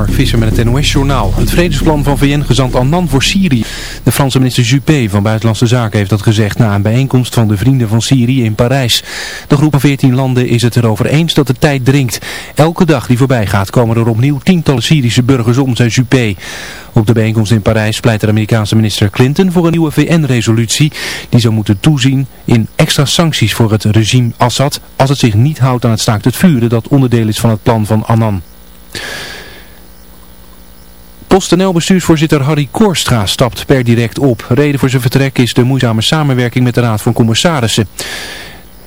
Mark Visser met het NOS-journaal. Het vredesplan van VN-gezant Annan voor Syrië. De Franse minister Juppé van Buitenlandse Zaken heeft dat gezegd na een bijeenkomst van de Vrienden van Syrië in Parijs. De groep van 14 landen is het erover eens dat de tijd dringt. Elke dag die voorbij gaat komen er opnieuw tientallen Syrische burgers om, zei Juppé. Op de bijeenkomst in Parijs pleit de Amerikaanse minister Clinton voor een nieuwe VN-resolutie. Die zou moeten toezien in extra sancties voor het regime Assad als het zich niet houdt aan het staakt het vuren dat onderdeel is van het plan van Annan. PostNL-bestuursvoorzitter Harry Koorstra stapt per direct op. Reden voor zijn vertrek is de moeizame samenwerking met de Raad van Commissarissen.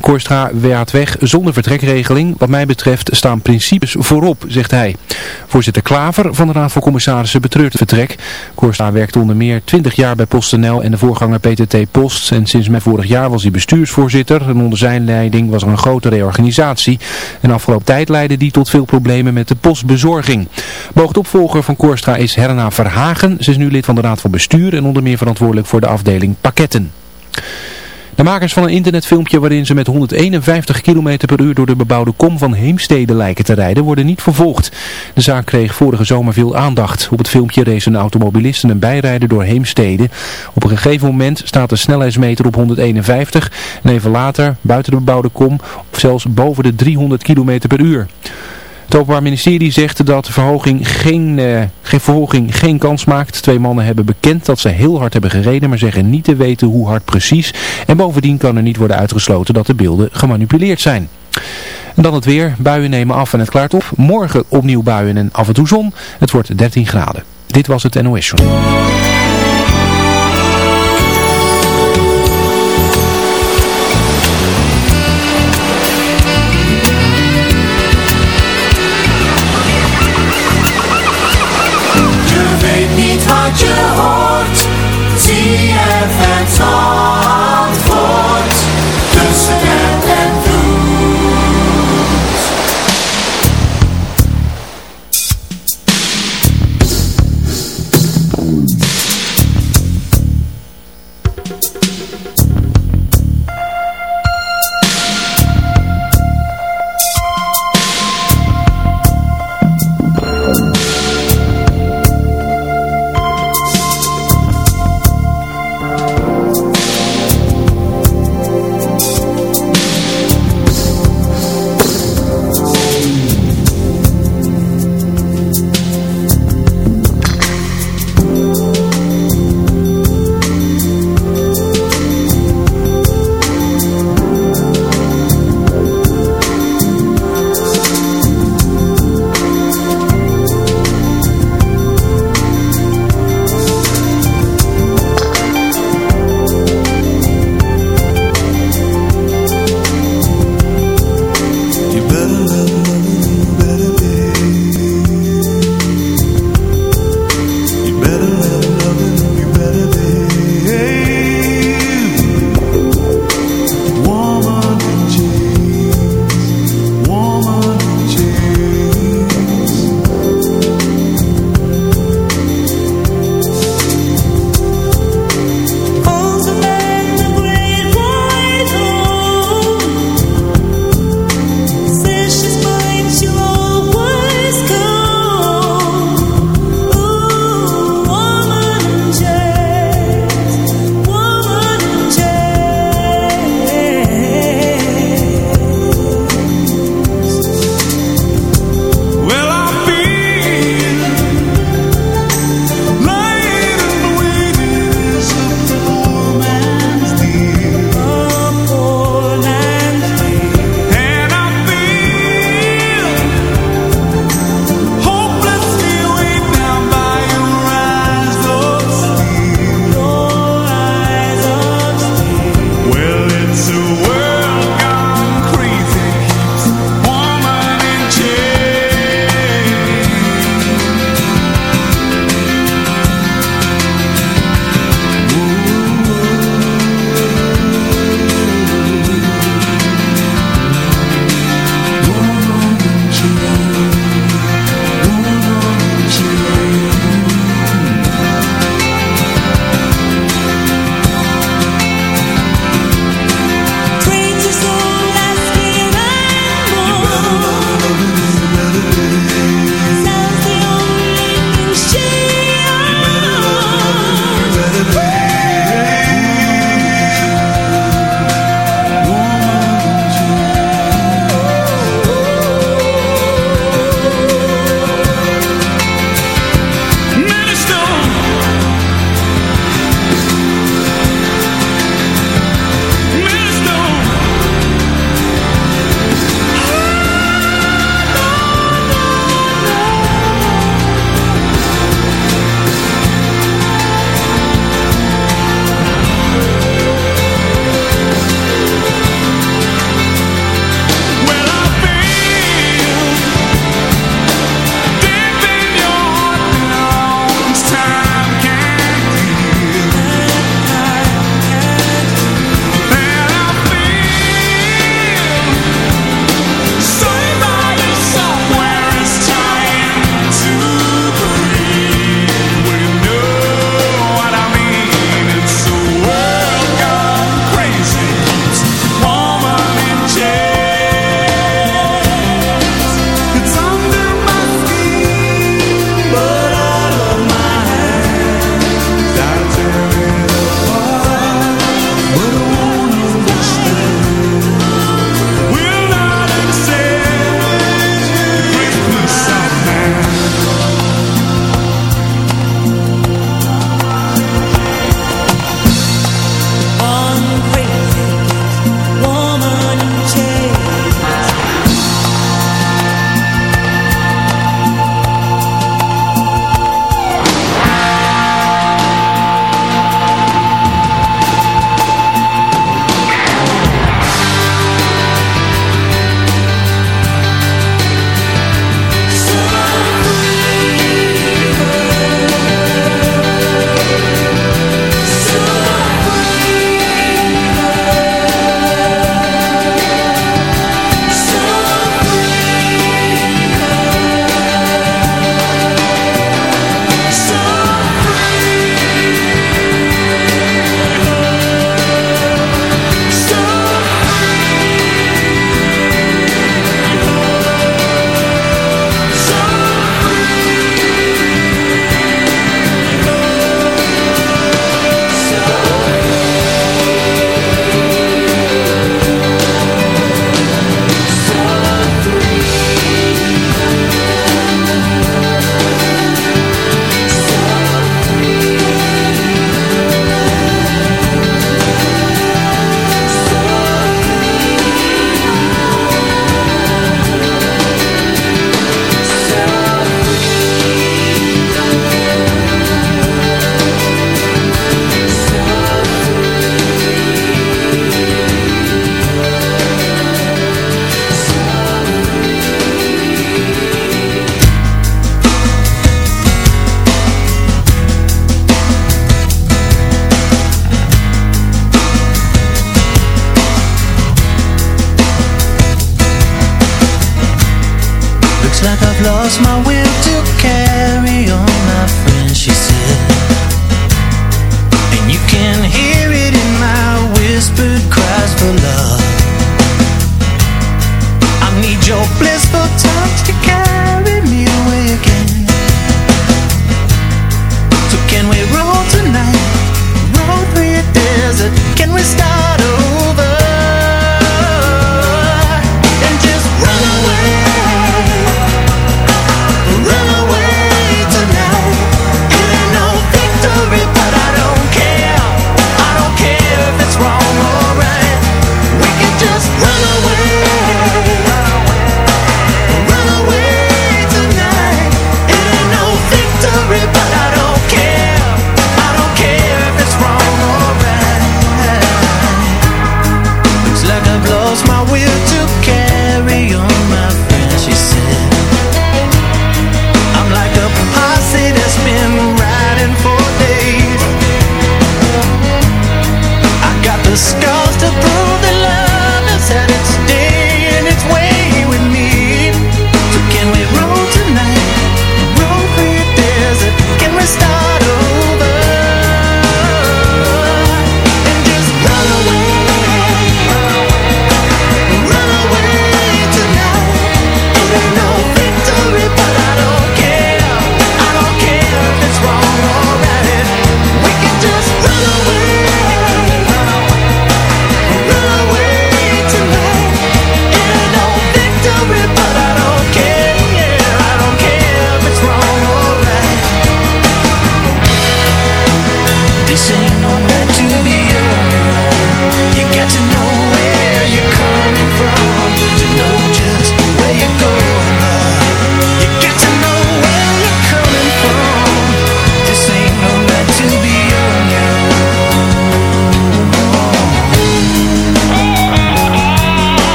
Koorstra gaat weg zonder vertrekregeling. Wat mij betreft staan principes voorop, zegt hij. Voorzitter Klaver van de Raad van Commissarissen betreurt het vertrek. Koorstra werkte onder meer 20 jaar bij PostNL en de voorganger PTT Post. En sinds mei vorig jaar was hij bestuursvoorzitter. En onder zijn leiding was er een grote reorganisatie. En afgelopen tijd leidde die tot veel problemen met de postbezorging. Boogdopvolger van Koorstra is Herna Verhagen. Ze is nu lid van de Raad van Bestuur en onder meer verantwoordelijk voor de afdeling pakketten. De makers van een internetfilmpje waarin ze met 151 km per uur door de bebouwde kom van Heemstede lijken te rijden worden niet vervolgd. De zaak kreeg vorige zomer veel aandacht. Op het filmpje race een automobilist en een bijrijder door Heemstede. Op een gegeven moment staat de snelheidsmeter op 151 en even later buiten de bebouwde kom of zelfs boven de 300 km per uur. Het Openbaar Ministerie zegt dat de verhoging geen, uh, geen verhoging geen kans maakt. Twee mannen hebben bekend dat ze heel hard hebben gereden, maar zeggen niet te weten hoe hard precies. En bovendien kan er niet worden uitgesloten dat de beelden gemanipuleerd zijn. En dan het weer. Buien nemen af en het klaart op. Morgen opnieuw buien en af en toe zon. Het wordt 13 graden. Dit was het NOS Show.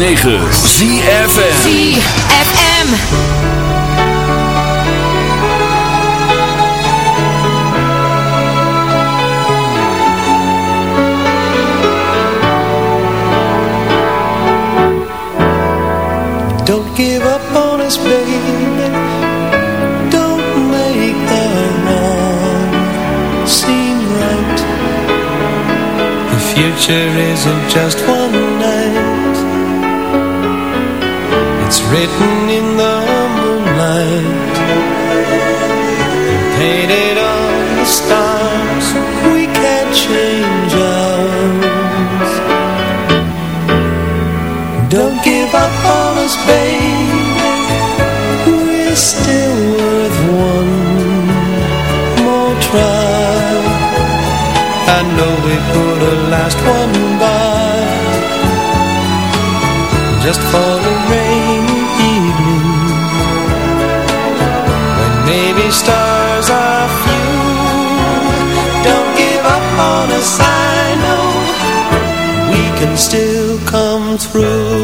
106.9 ZFM ZFM Don't give up on us, baby. Don't make the wrong seem right. The future isn't just one written can still come through.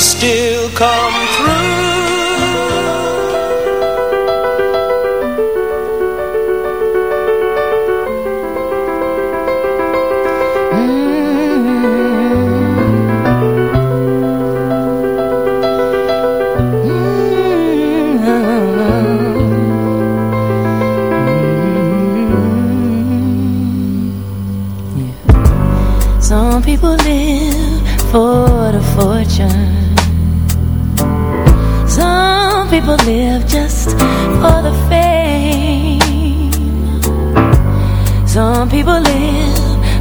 still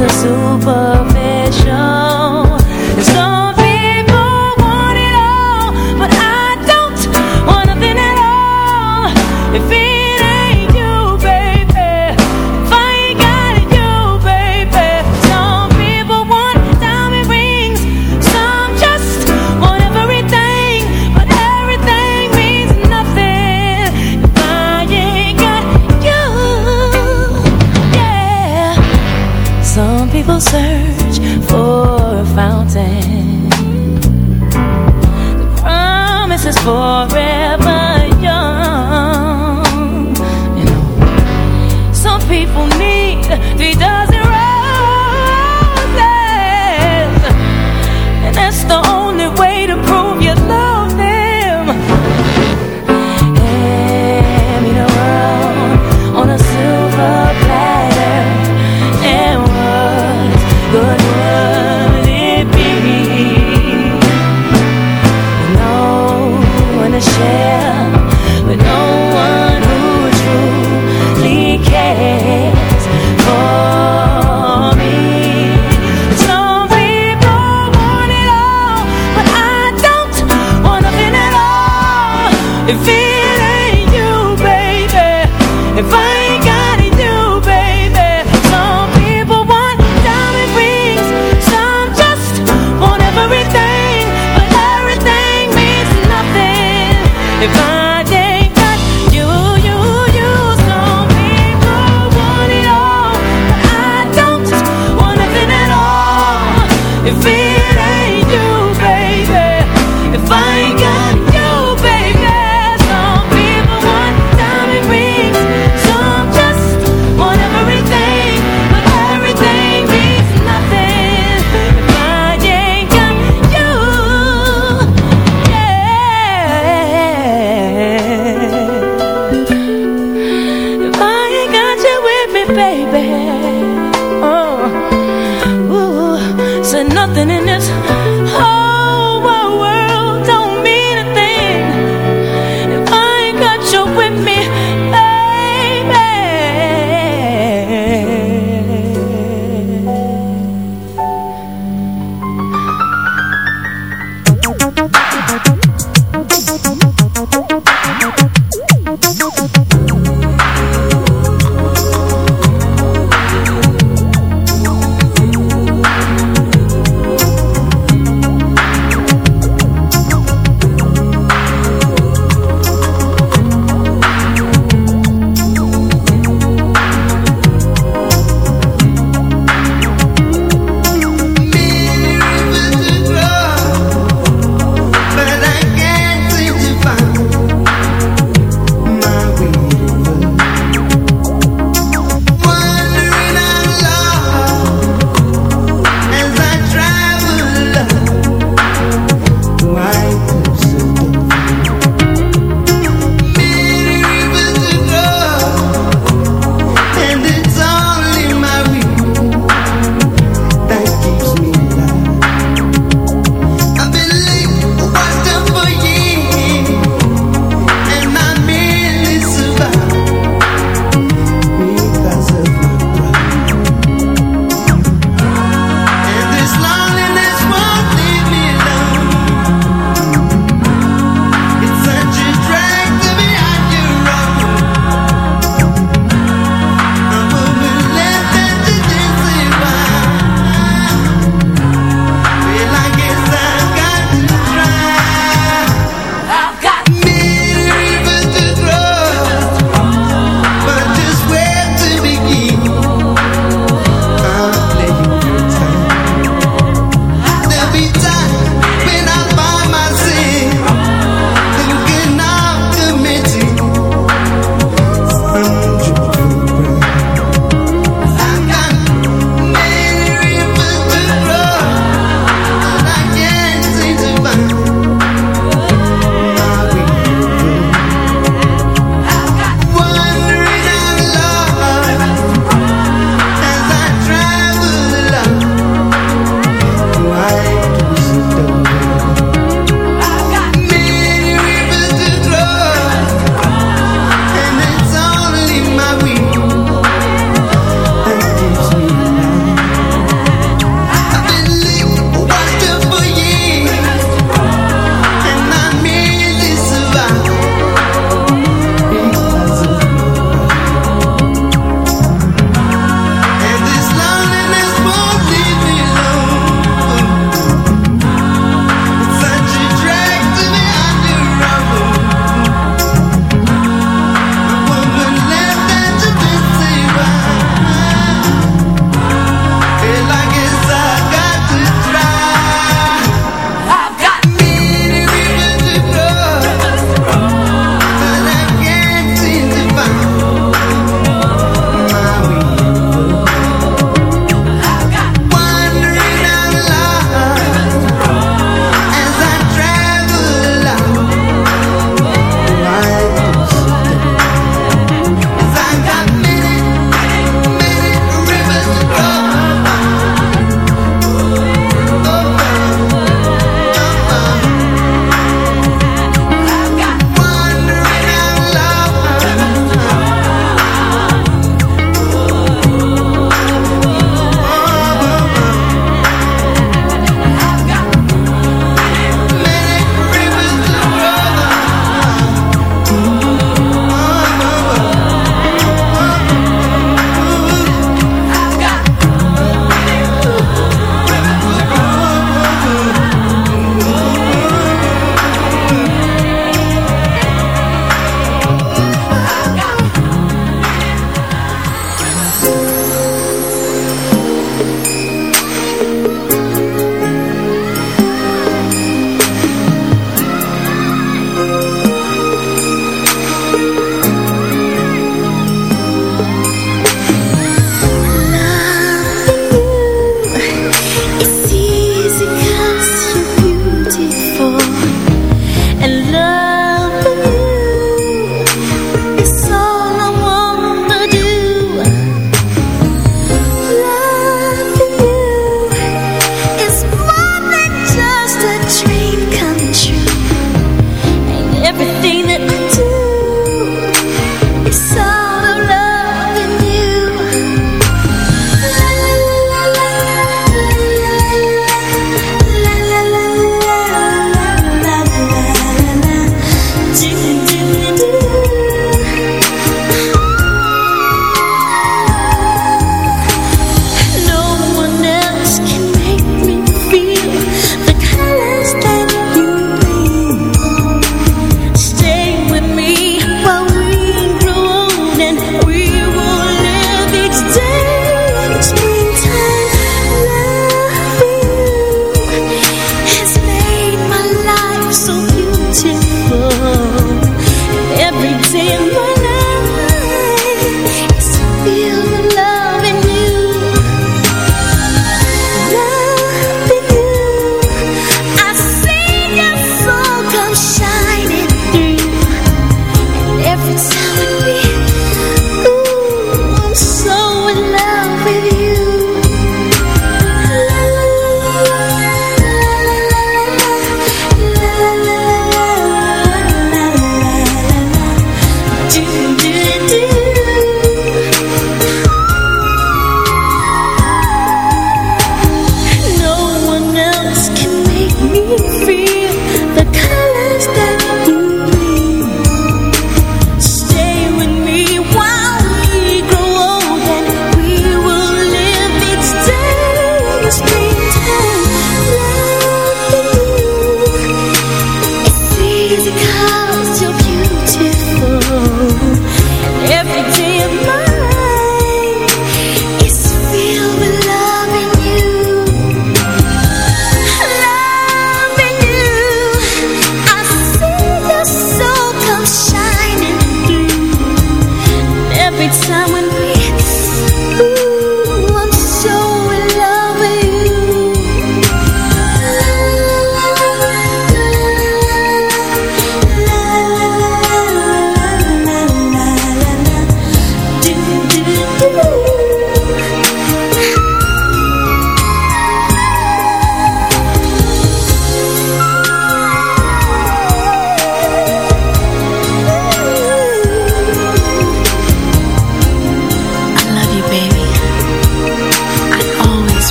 the superficial. For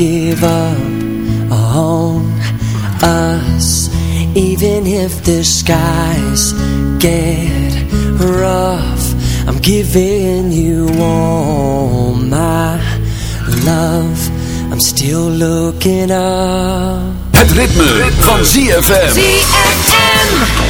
give up on us Even if the skies get rough. I'm giving you all my love. I'm still looking up. Het ritme, ritme. van ZFM ZFM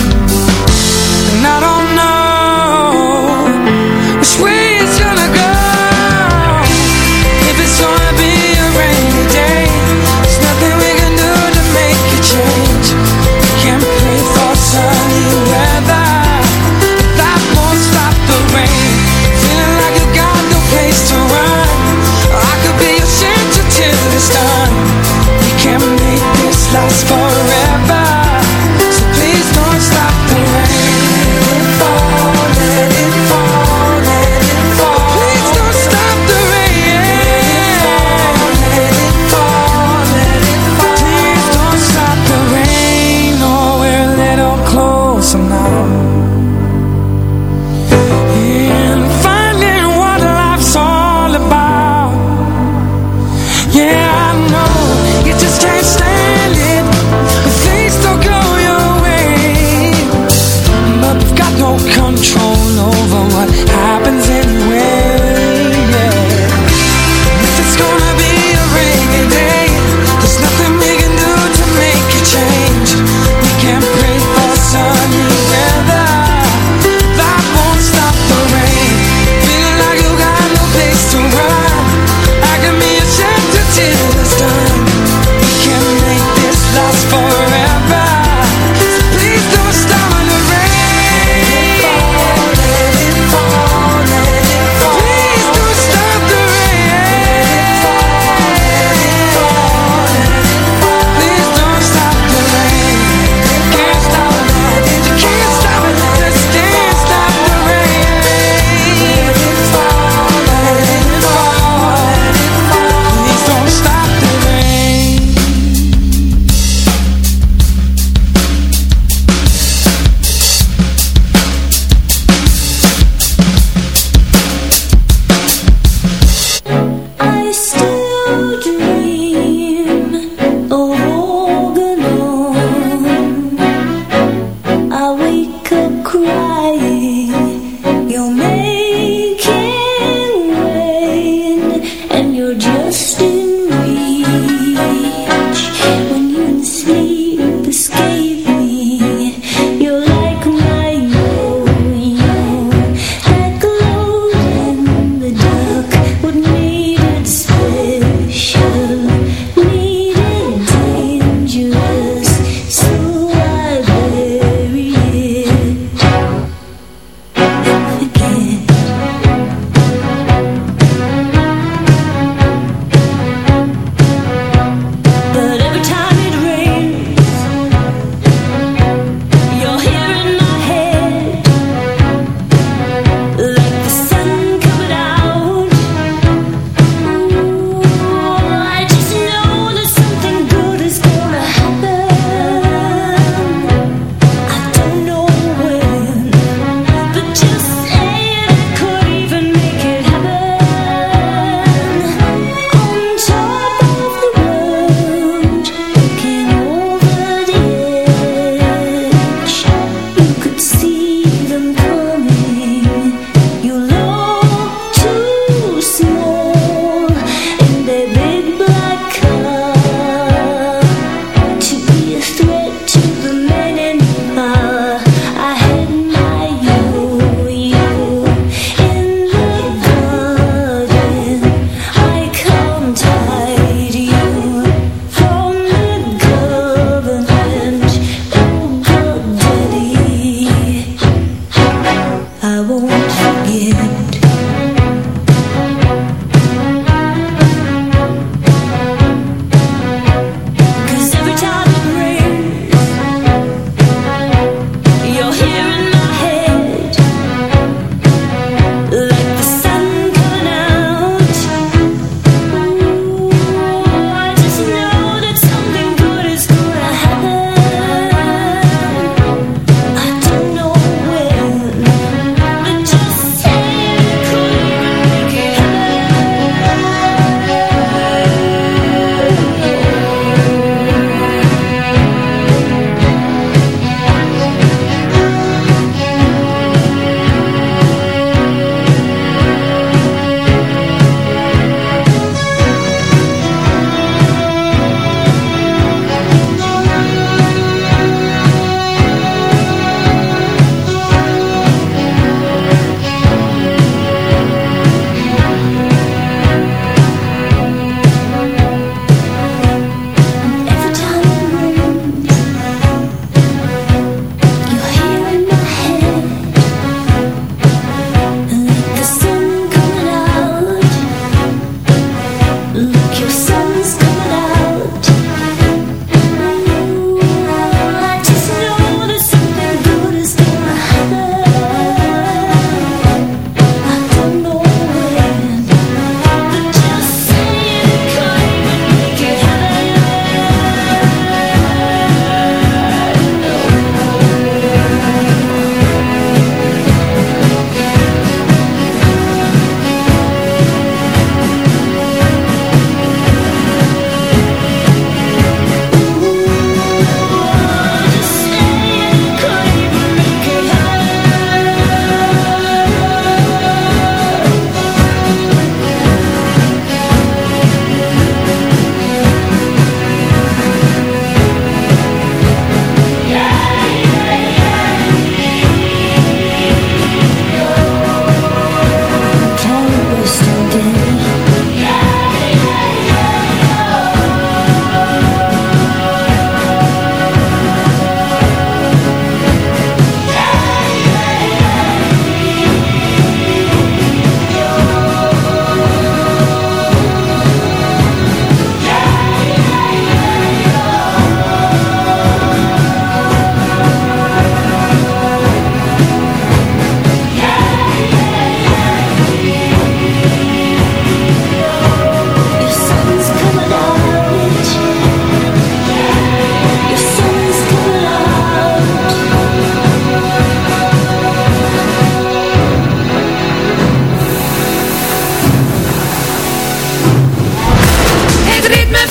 last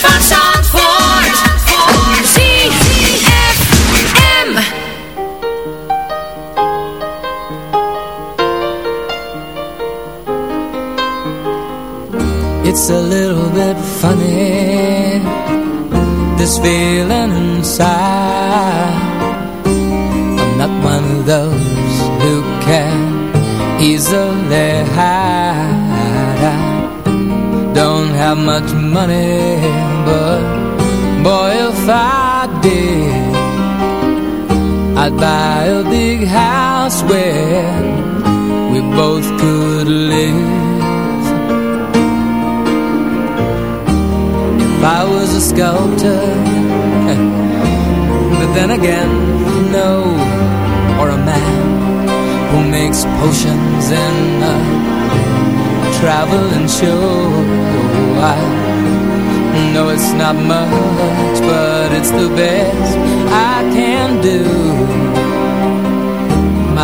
发烧。I'd buy a big house where we both could live. If I was a sculptor But then again, no Or a man who makes potions in a traveling show. I know it's not much, but it's the best I can do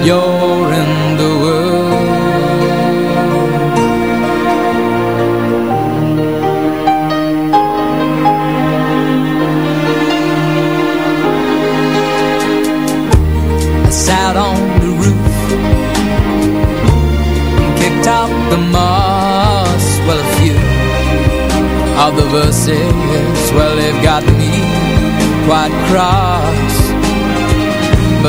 While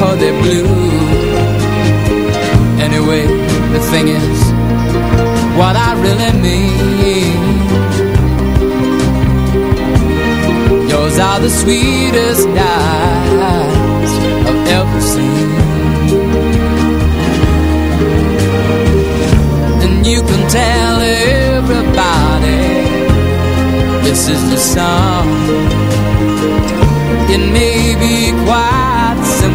or they're blue. Anyway, the thing is What I really mean. Yours are the sweetest eyes I've ever seen. And you can tell everybody This is the song. It may be quite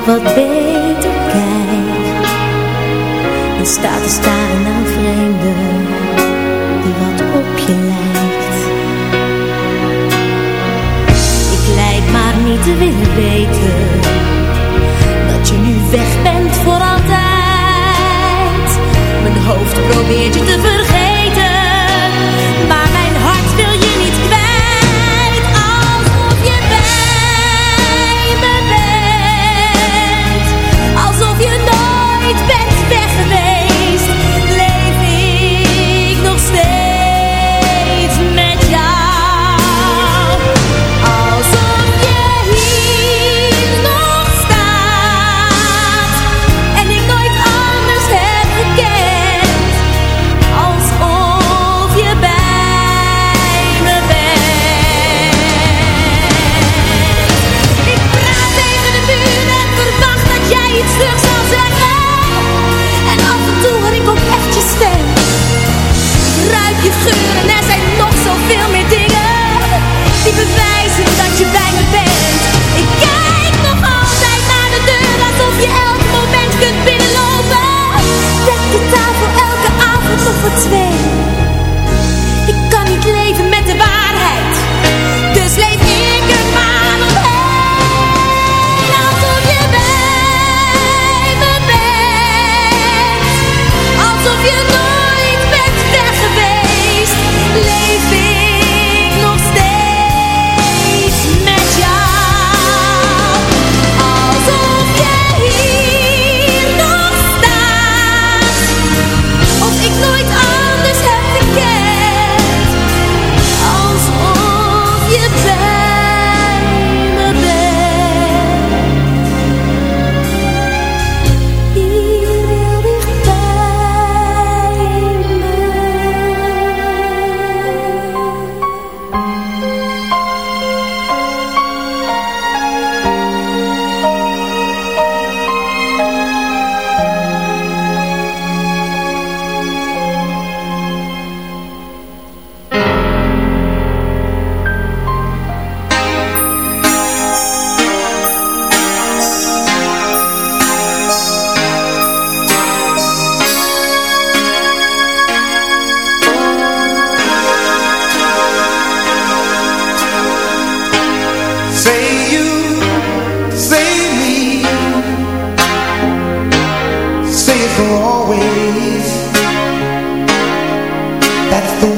ik wat beter je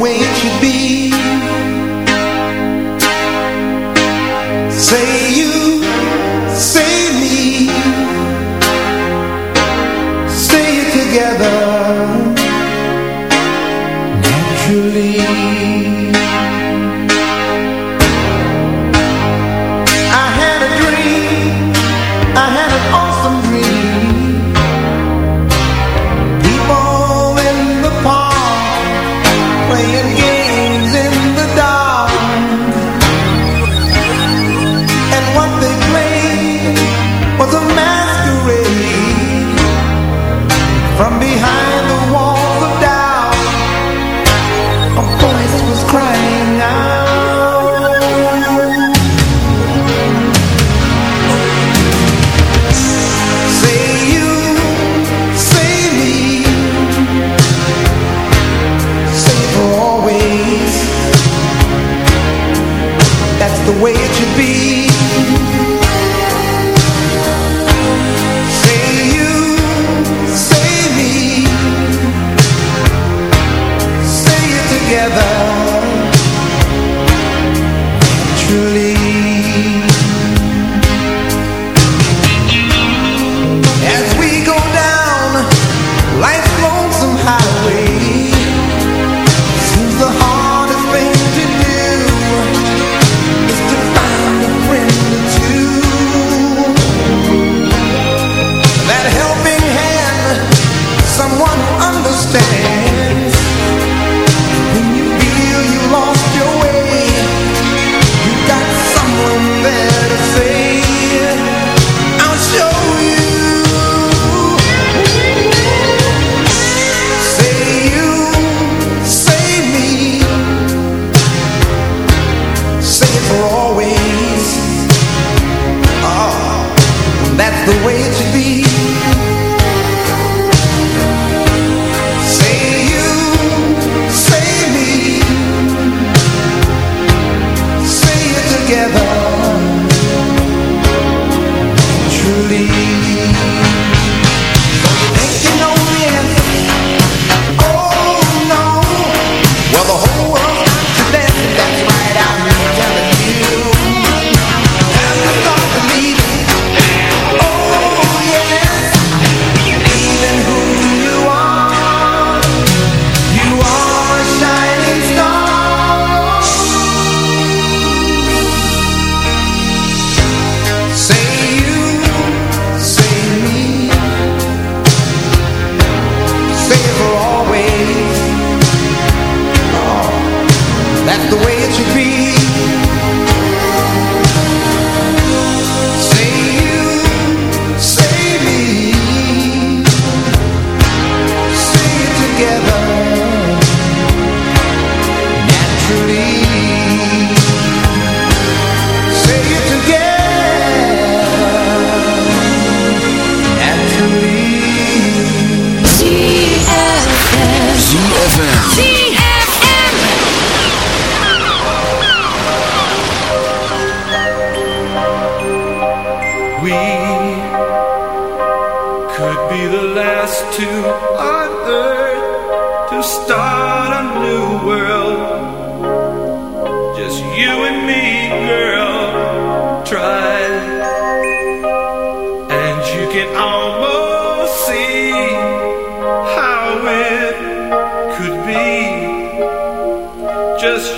way it should be. Say you,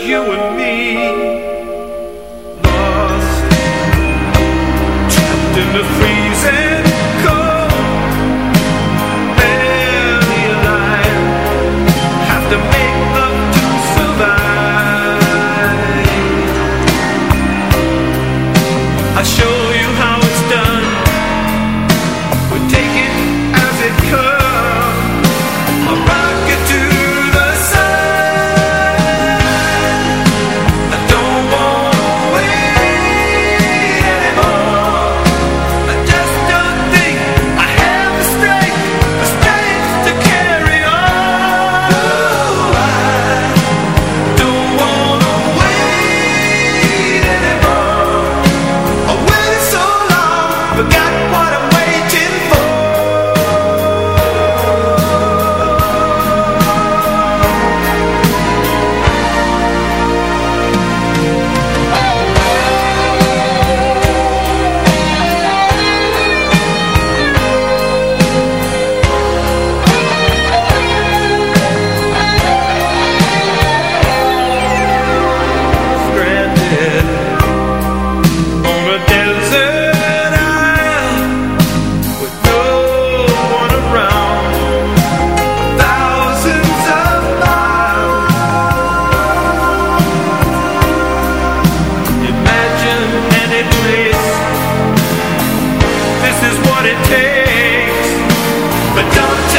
You what it takes, but don't.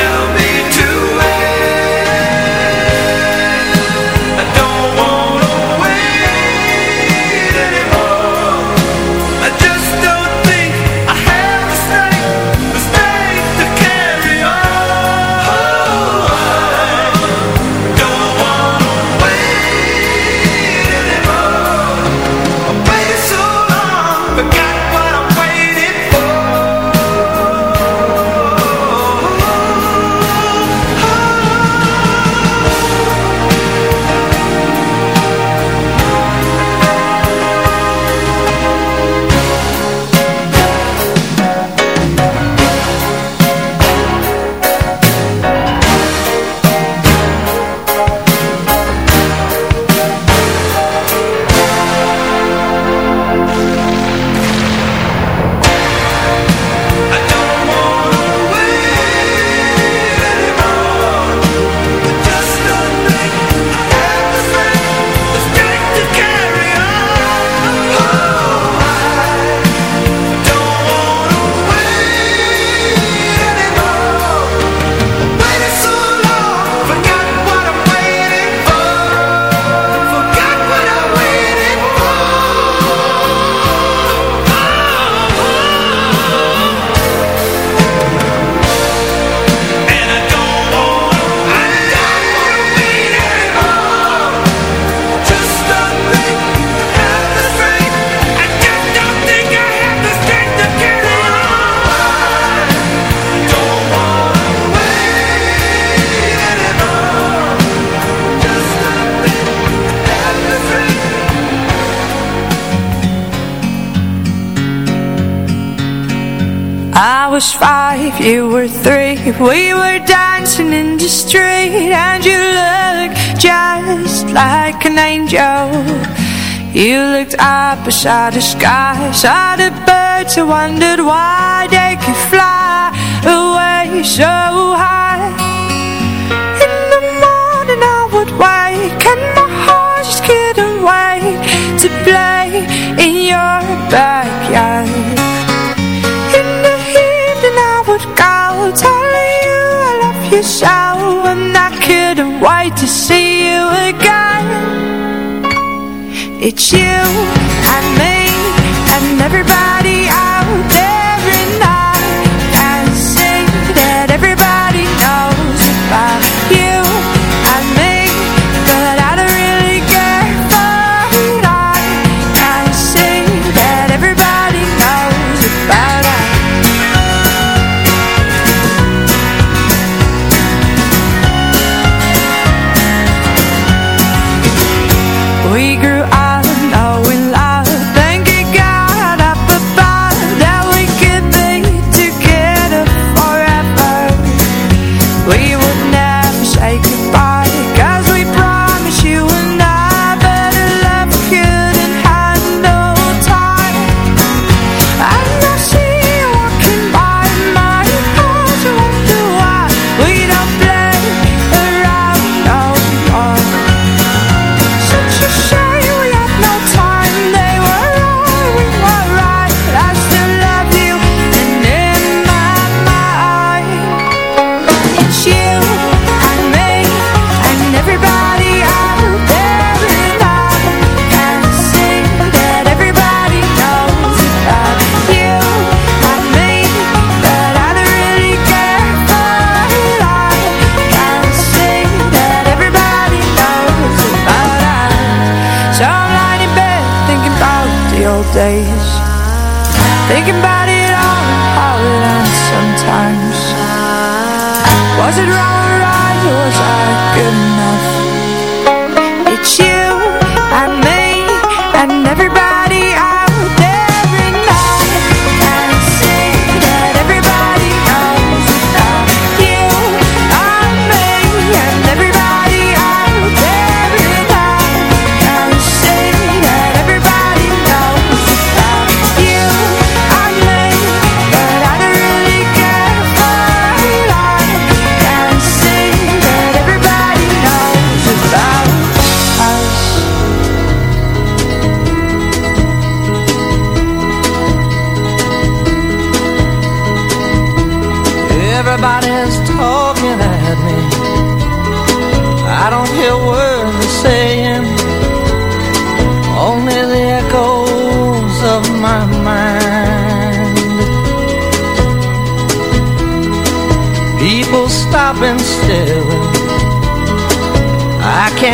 Were three, we were dancing in the street And you looked just like an angel. You looked up beside the sky Saw the birds and wondered why they could fly away so high. In the morning I would wake you so And I couldn't wait to see you again. It's you and me and everybody I.